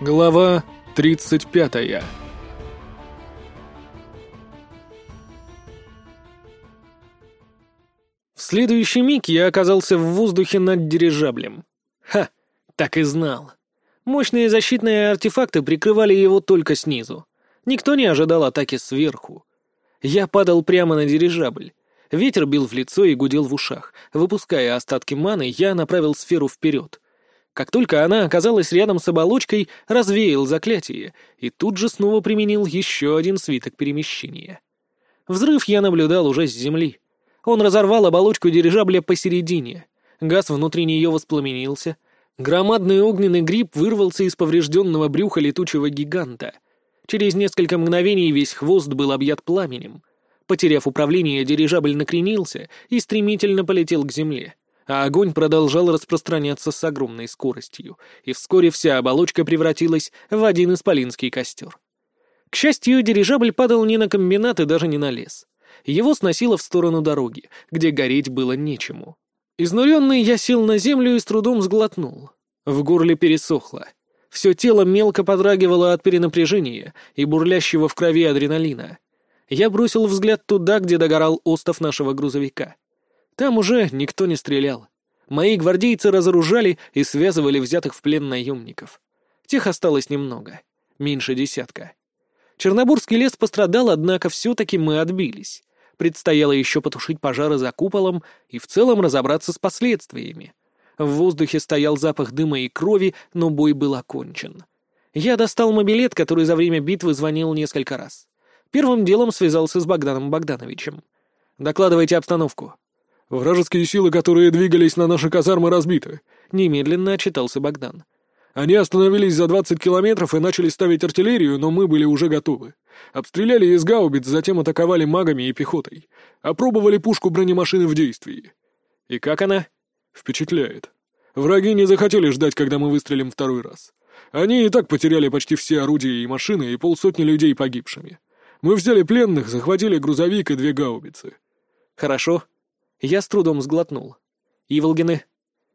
Глава 35 В следующий миг я оказался в воздухе над дирижаблем. Ха, так и знал. Мощные защитные артефакты прикрывали его только снизу. Никто не ожидал атаки сверху. Я падал прямо на дирижабль. Ветер бил в лицо и гудел в ушах. Выпуская остатки маны, я направил сферу вперед. Как только она оказалась рядом с оболочкой, развеял заклятие и тут же снова применил еще один свиток перемещения. Взрыв я наблюдал уже с земли. Он разорвал оболочку дирижабля посередине. Газ внутри нее воспламенился. Громадный огненный гриб вырвался из поврежденного брюха летучего гиганта. Через несколько мгновений весь хвост был объят пламенем. Потеряв управление, дирижабль накренился и стремительно полетел к земле а огонь продолжал распространяться с огромной скоростью, и вскоре вся оболочка превратилась в один исполинский костер. К счастью, дирижабль падал не на комбинат и даже не на лес. Его сносило в сторону дороги, где гореть было нечему. Изнуренный я сел на землю и с трудом сглотнул. В горле пересохло. Все тело мелко подрагивало от перенапряжения и бурлящего в крови адреналина. Я бросил взгляд туда, где догорал остов нашего грузовика. Там уже никто не стрелял. Мои гвардейцы разоружали и связывали взятых в плен наемников. Тех осталось немного, меньше десятка. Чернобурский лес пострадал, однако все-таки мы отбились. Предстояло еще потушить пожары за куполом и в целом разобраться с последствиями. В воздухе стоял запах дыма и крови, но бой был окончен. Я достал мобилет, который за время битвы звонил несколько раз. Первым делом связался с Богданом Богдановичем. «Докладывайте обстановку». «Вражеские силы, которые двигались на наши казармы, разбиты», — немедленно отчитался Богдан. «Они остановились за двадцать километров и начали ставить артиллерию, но мы были уже готовы. Обстреляли из гаубиц, затем атаковали магами и пехотой. Опробовали пушку бронемашины в действии». «И как она?» «Впечатляет. Враги не захотели ждать, когда мы выстрелим второй раз. Они и так потеряли почти все орудия и машины, и полсотни людей погибшими. Мы взяли пленных, захватили грузовик и две гаубицы». «Хорошо. Я с трудом сглотнул. «Иволгины?»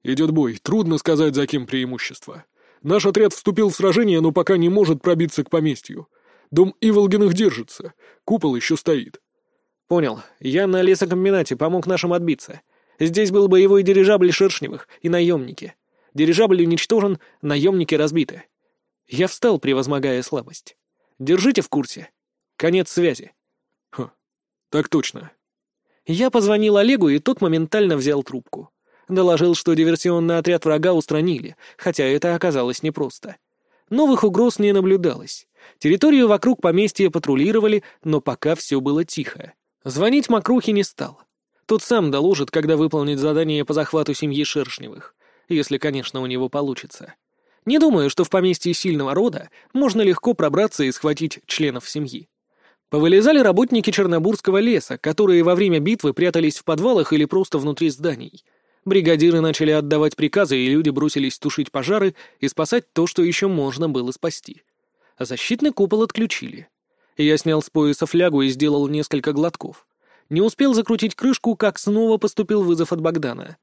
«Идет бой. Трудно сказать, за кем преимущество. Наш отряд вступил в сражение, но пока не может пробиться к поместью. Дом Иволгиных держится. Купол еще стоит». «Понял. Я на лесокомбинате помог нашим отбиться. Здесь был боевой дирижабль Шершневых и наемники. Дирижабль уничтожен, наемники разбиты. Я встал, превозмогая слабость. Держите в курсе. Конец связи». «Хм, так точно. Я позвонил Олегу, и тот моментально взял трубку. Доложил, что диверсионный отряд врага устранили, хотя это оказалось непросто. Новых угроз не наблюдалось. Территорию вокруг поместья патрулировали, но пока все было тихо. Звонить Макрухе не стал. Тот сам доложит, когда выполнит задание по захвату семьи Шершневых, если, конечно, у него получится. Не думаю, что в поместье сильного рода можно легко пробраться и схватить членов семьи. Повылезали работники Чернобурского леса, которые во время битвы прятались в подвалах или просто внутри зданий. Бригадиры начали отдавать приказы, и люди бросились тушить пожары и спасать то, что еще можно было спасти. Защитный купол отключили. Я снял с пояса флягу и сделал несколько глотков. Не успел закрутить крышку, как снова поступил вызов от Богдана.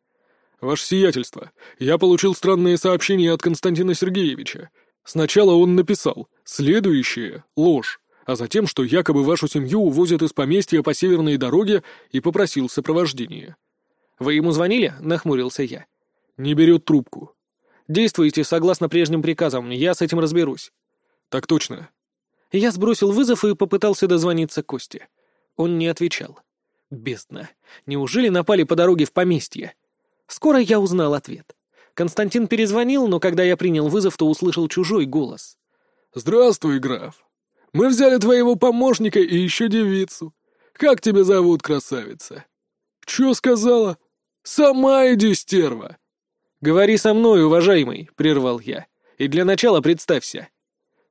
«Ваше сиятельство, я получил странные сообщения от Константина Сергеевича. Сначала он написал «Следующее — ложь а затем, что якобы вашу семью увозят из поместья по северной дороге и попросил сопровождения. «Вы ему звонили?» — нахмурился я. «Не берет трубку». «Действуйте согласно прежним приказам, я с этим разберусь». «Так точно». Я сбросил вызов и попытался дозвониться Косте. Он не отвечал. Бездна. Неужели напали по дороге в поместье? Скоро я узнал ответ. Константин перезвонил, но когда я принял вызов, то услышал чужой голос. «Здравствуй, граф. Мы взяли твоего помощника и еще девицу. Как тебя зовут, красавица?» «Чё сказала?» «Сама иди, стерва!» «Говори со мной, уважаемый», — прервал я. «И для начала представься».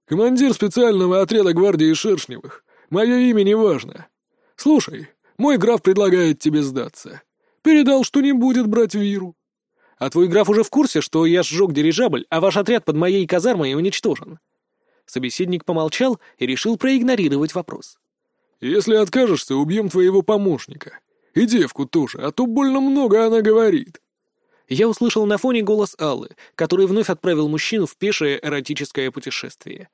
«Командир специального отряда гвардии Шершневых. Мое имя не важно. Слушай, мой граф предлагает тебе сдаться. Передал, что не будет брать виру». «А твой граф уже в курсе, что я сжег дирижабль, а ваш отряд под моей казармой уничтожен?» Собеседник помолчал и решил проигнорировать вопрос. «Если откажешься, убьем твоего помощника. И девку тоже, а то больно много она говорит». Я услышал на фоне голос Аллы, который вновь отправил мужчину в пешее эротическое путешествие.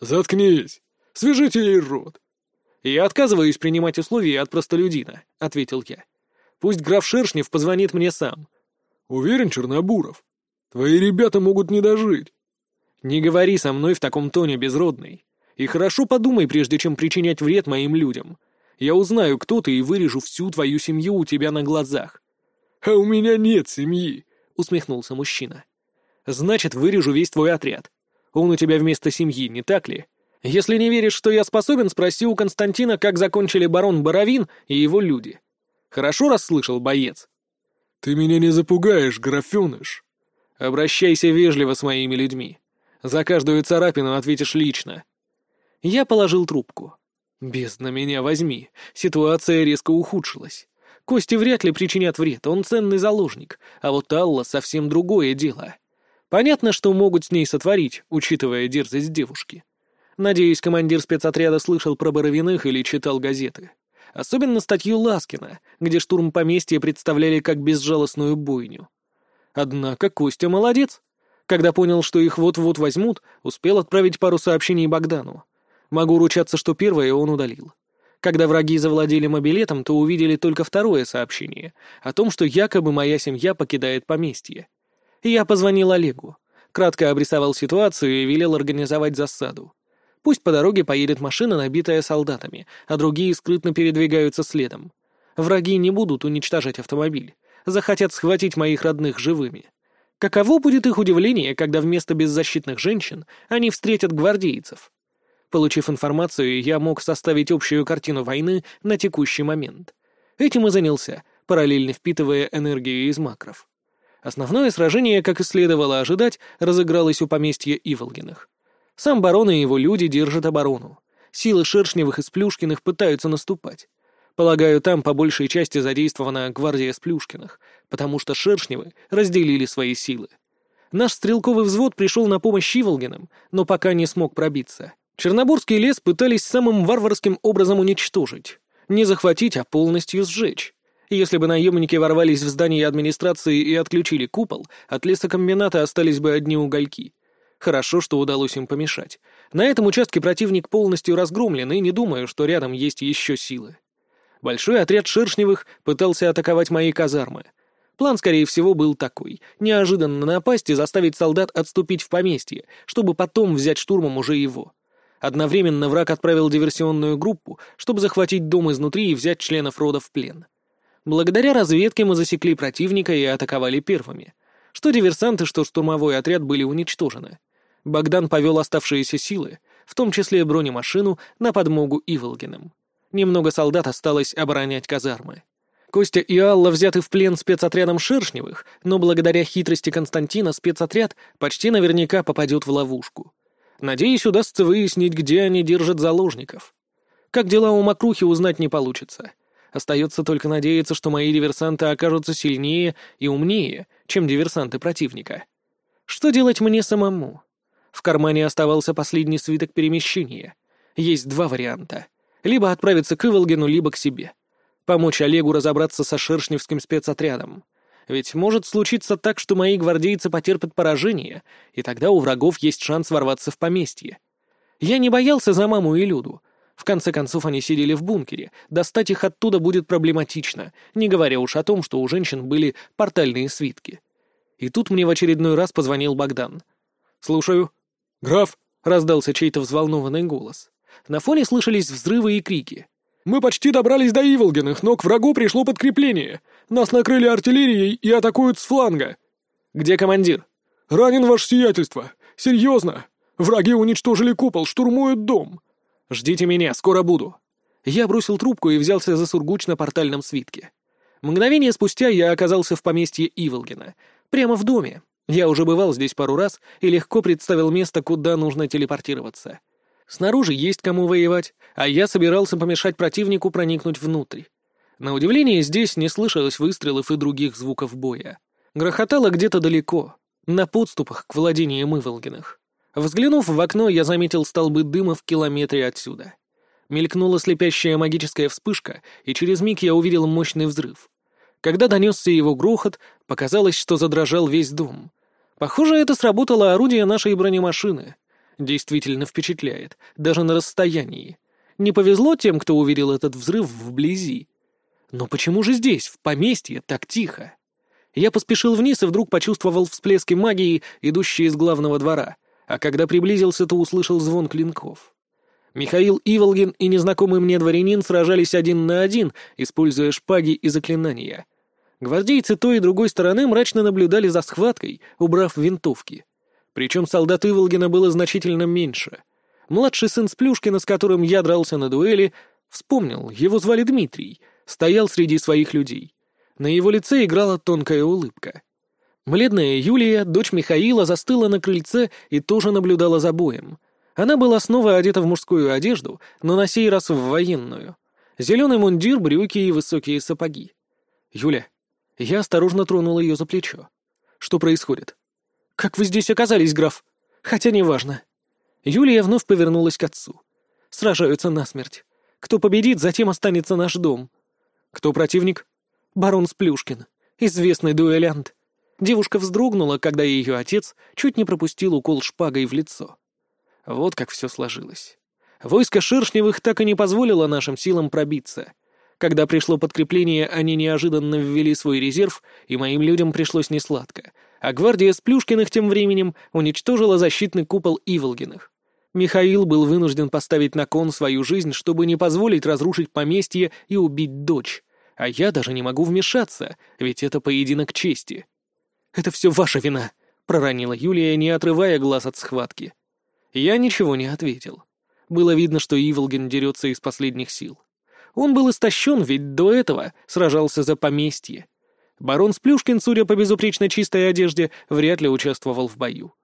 «Заткнись! Свяжите ей рот!» «Я отказываюсь принимать условия от простолюдина», — ответил я. «Пусть граф Шершнев позвонит мне сам». «Уверен, Чернобуров? Твои ребята могут не дожить». «Не говори со мной в таком тоне, безродный. И хорошо подумай, прежде чем причинять вред моим людям. Я узнаю, кто ты, и вырежу всю твою семью у тебя на глазах». «А у меня нет семьи», — усмехнулся мужчина. «Значит, вырежу весь твой отряд. Он у тебя вместо семьи, не так ли? Если не веришь, что я способен, спроси у Константина, как закончили барон Боровин и его люди. Хорошо расслышал, боец?» «Ты меня не запугаешь, графеныш». «Обращайся вежливо с моими людьми. За каждую царапину ответишь лично». Я положил трубку. Бездна меня возьми, ситуация резко ухудшилась. Кости вряд ли причинят вред, он ценный заложник, а вот Алла совсем другое дело. Понятно, что могут с ней сотворить, учитывая дерзость девушки. Надеюсь, командир спецотряда слышал про Боровиных или читал газеты. Особенно статью Ласкина, где штурм поместья представляли как безжалостную бойню. Однако Костя молодец. Когда понял, что их вот-вот возьмут, успел отправить пару сообщений Богдану. Могу ручаться, что первое он удалил. Когда враги завладели мобилетом, то увидели только второе сообщение о том, что якобы моя семья покидает поместье. Я позвонил Олегу, кратко обрисовал ситуацию и велел организовать засаду. Пусть по дороге поедет машина, набитая солдатами, а другие скрытно передвигаются следом. Враги не будут уничтожать автомобиль, захотят схватить моих родных живыми. Каково будет их удивление, когда вместо беззащитных женщин они встретят гвардейцев? Получив информацию, я мог составить общую картину войны на текущий момент. Этим и занялся, параллельно впитывая энергию из макров. Основное сражение, как и следовало ожидать, разыгралось у поместья Иволгиных. Сам барон и его люди держат оборону. Силы Шершневых и Сплюшкиных пытаются наступать. Полагаю, там по большей части задействована гвардия Сплюшкиных, потому что Шершневы разделили свои силы. Наш стрелковый взвод пришел на помощь Иволгиным, но пока не смог пробиться. Чернобурский лес пытались самым варварским образом уничтожить. Не захватить, а полностью сжечь. Если бы наемники ворвались в здание администрации и отключили купол, от лесокомбината остались бы одни угольки. Хорошо, что удалось им помешать. На этом участке противник полностью разгромлен, и не думаю, что рядом есть еще силы. Большой отряд Шершневых пытался атаковать мои казармы. План, скорее всего, был такой — неожиданно напасть и заставить солдат отступить в поместье, чтобы потом взять штурмом уже его. Одновременно враг отправил диверсионную группу, чтобы захватить дом изнутри и взять членов рода в плен. Благодаря разведке мы засекли противника и атаковали первыми. Что диверсанты, что штурмовой отряд были уничтожены. Богдан повел оставшиеся силы, в том числе бронемашину, на подмогу Иволгиным. Немного солдат осталось оборонять казармы. Костя и Алла взяты в плен спецотрядом Шершневых, но благодаря хитрости Константина спецотряд почти наверняка попадет в ловушку. Надеюсь, удастся выяснить, где они держат заложников. Как дела у Макрухи, узнать не получится. Остается только надеяться, что мои диверсанты окажутся сильнее и умнее, чем диверсанты противника. Что делать мне самому? В кармане оставался последний свиток перемещения. Есть два варианта. Либо отправиться к Иволгину, либо к себе. Помочь Олегу разобраться со шершневским спецотрядом. Ведь может случиться так, что мои гвардейцы потерпят поражение, и тогда у врагов есть шанс ворваться в поместье. Я не боялся за маму и Люду. В конце концов, они сидели в бункере. Достать их оттуда будет проблематично, не говоря уж о том, что у женщин были портальные свитки. И тут мне в очередной раз позвонил Богдан. «Слушаю». «Граф!» — раздался чей-то взволнованный голос. На фоне слышались взрывы и крики. «Мы почти добрались до Иволгиных, но к врагу пришло подкрепление. Нас накрыли артиллерией и атакуют с фланга». «Где командир?» «Ранен ваше сиятельство. Серьезно. Враги уничтожили купол, штурмуют дом». «Ждите меня, скоро буду». Я бросил трубку и взялся за сургуч на портальном свитке. Мгновение спустя я оказался в поместье Иволгина. Прямо в доме. Я уже бывал здесь пару раз и легко представил место, куда нужно телепортироваться. Снаружи есть кому воевать, а я собирался помешать противнику проникнуть внутрь. На удивление, здесь не слышалось выстрелов и других звуков боя. Грохотало где-то далеко, на подступах к владениям Иволгиных. Взглянув в окно, я заметил столбы дыма в километре отсюда. Мелькнула слепящая магическая вспышка, и через миг я увидел мощный взрыв. Когда донесся его грохот, показалось, что задрожал весь дом. Похоже, это сработало орудие нашей бронемашины. Действительно впечатляет, даже на расстоянии. Не повезло тем, кто увидел этот взрыв вблизи. Но почему же здесь, в поместье, так тихо? Я поспешил вниз и вдруг почувствовал всплески магии, идущие из главного двора, а когда приблизился, то услышал звон клинков. Михаил Иволгин и незнакомый мне дворянин сражались один на один, используя шпаги и заклинания. Гвардейцы той и другой стороны мрачно наблюдали за схваткой, убрав винтовки. Причем солдат Иволгина было значительно меньше. Младший сын Сплюшкина, с которым я дрался на дуэли, вспомнил, его звали Дмитрий, стоял среди своих людей. На его лице играла тонкая улыбка. Бледная Юлия, дочь Михаила, застыла на крыльце и тоже наблюдала за боем. Она была снова одета в мужскую одежду, но на сей раз в военную. Зеленый мундир, брюки и высокие сапоги. «Юля». Я осторожно тронул ее за плечо. «Что происходит?» «Как вы здесь оказались, граф? Хотя неважно». Юлия вновь повернулась к отцу. «Сражаются насмерть. Кто победит, затем останется наш дом». «Кто противник?» «Барон Сплюшкин. Известный дуэлянт». Девушка вздрогнула, когда ее отец чуть не пропустил укол шпагой в лицо. Вот как все сложилось. Войско Шершневых так и не позволило нашим силам пробиться. Когда пришло подкрепление, они неожиданно ввели свой резерв, и моим людям пришлось несладко. А гвардия Сплюшкиных тем временем уничтожила защитный купол Иволгиных. Михаил был вынужден поставить на кон свою жизнь, чтобы не позволить разрушить поместье и убить дочь. А я даже не могу вмешаться, ведь это поединок чести. «Это все ваша вина», — проронила Юлия, не отрывая глаз от схватки. Я ничего не ответил. Было видно, что Иволгин дерется из последних сил. Он был истощен, ведь до этого сражался за поместье. Барон Сплюшкин, судя по безупречно чистой одежде, вряд ли участвовал в бою.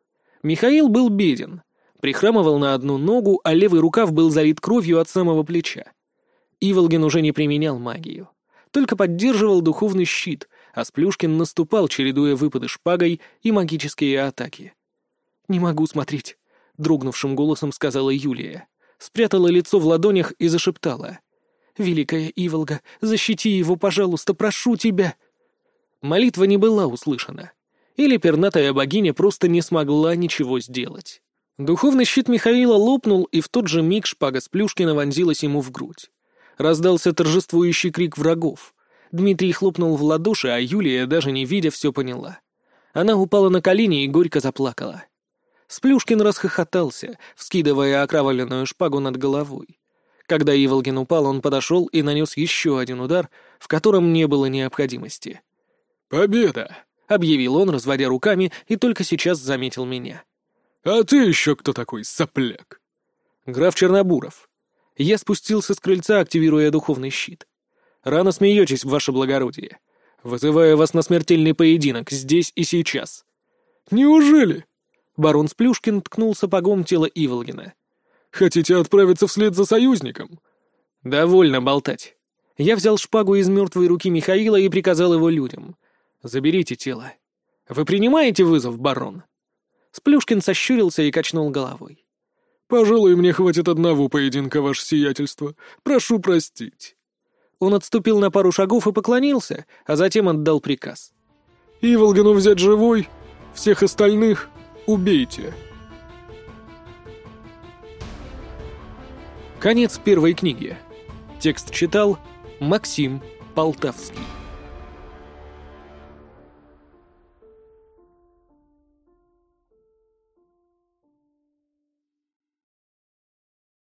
Михаил был беден, прихрамывал на одну ногу, а левый рукав был залит кровью от самого плеча. Иволгин уже не применял магию, только поддерживал духовный щит, а Сплюшкин наступал, чередуя выпады шпагой и магические атаки. «Не могу смотреть дрогнувшим голосом сказала Юлия. Спрятала лицо в ладонях и зашептала. «Великая Иволга, защити его, пожалуйста, прошу тебя!» Молитва не была услышана. Или пернатая богиня просто не смогла ничего сделать. Духовный щит Михаила лопнул, и в тот же миг шпага Сплюшкина вонзилась ему в грудь. Раздался торжествующий крик врагов. Дмитрий хлопнул в ладоши, а Юлия, даже не видя, все поняла. Она упала на колени и горько заплакала. Сплюшкин расхохотался, вскидывая окровавленную шпагу над головой. Когда Иволгин упал, он подошел и нанес еще один удар, в котором не было необходимости. «Победа!» — объявил он, разводя руками, и только сейчас заметил меня. «А ты еще кто такой, сопляк?» «Граф Чернобуров». Я спустился с крыльца, активируя духовный щит. «Рано смеетесь, ваше благородие. Вызываю вас на смертельный поединок, здесь и сейчас». «Неужели?» Барон Сплюшкин ткнул сапогом тело Иволгина. «Хотите отправиться вслед за союзником?» «Довольно болтать. Я взял шпагу из мертвой руки Михаила и приказал его людям. Заберите тело. Вы принимаете вызов, барон?» Сплюшкин сощурился и качнул головой. «Пожалуй, мне хватит одного поединка, ваше сиятельство. Прошу простить». Он отступил на пару шагов и поклонился, а затем отдал приказ. «Иволгану взять живой, всех остальных Убейте. Конец первой книги. Текст читал Максим Полтавский.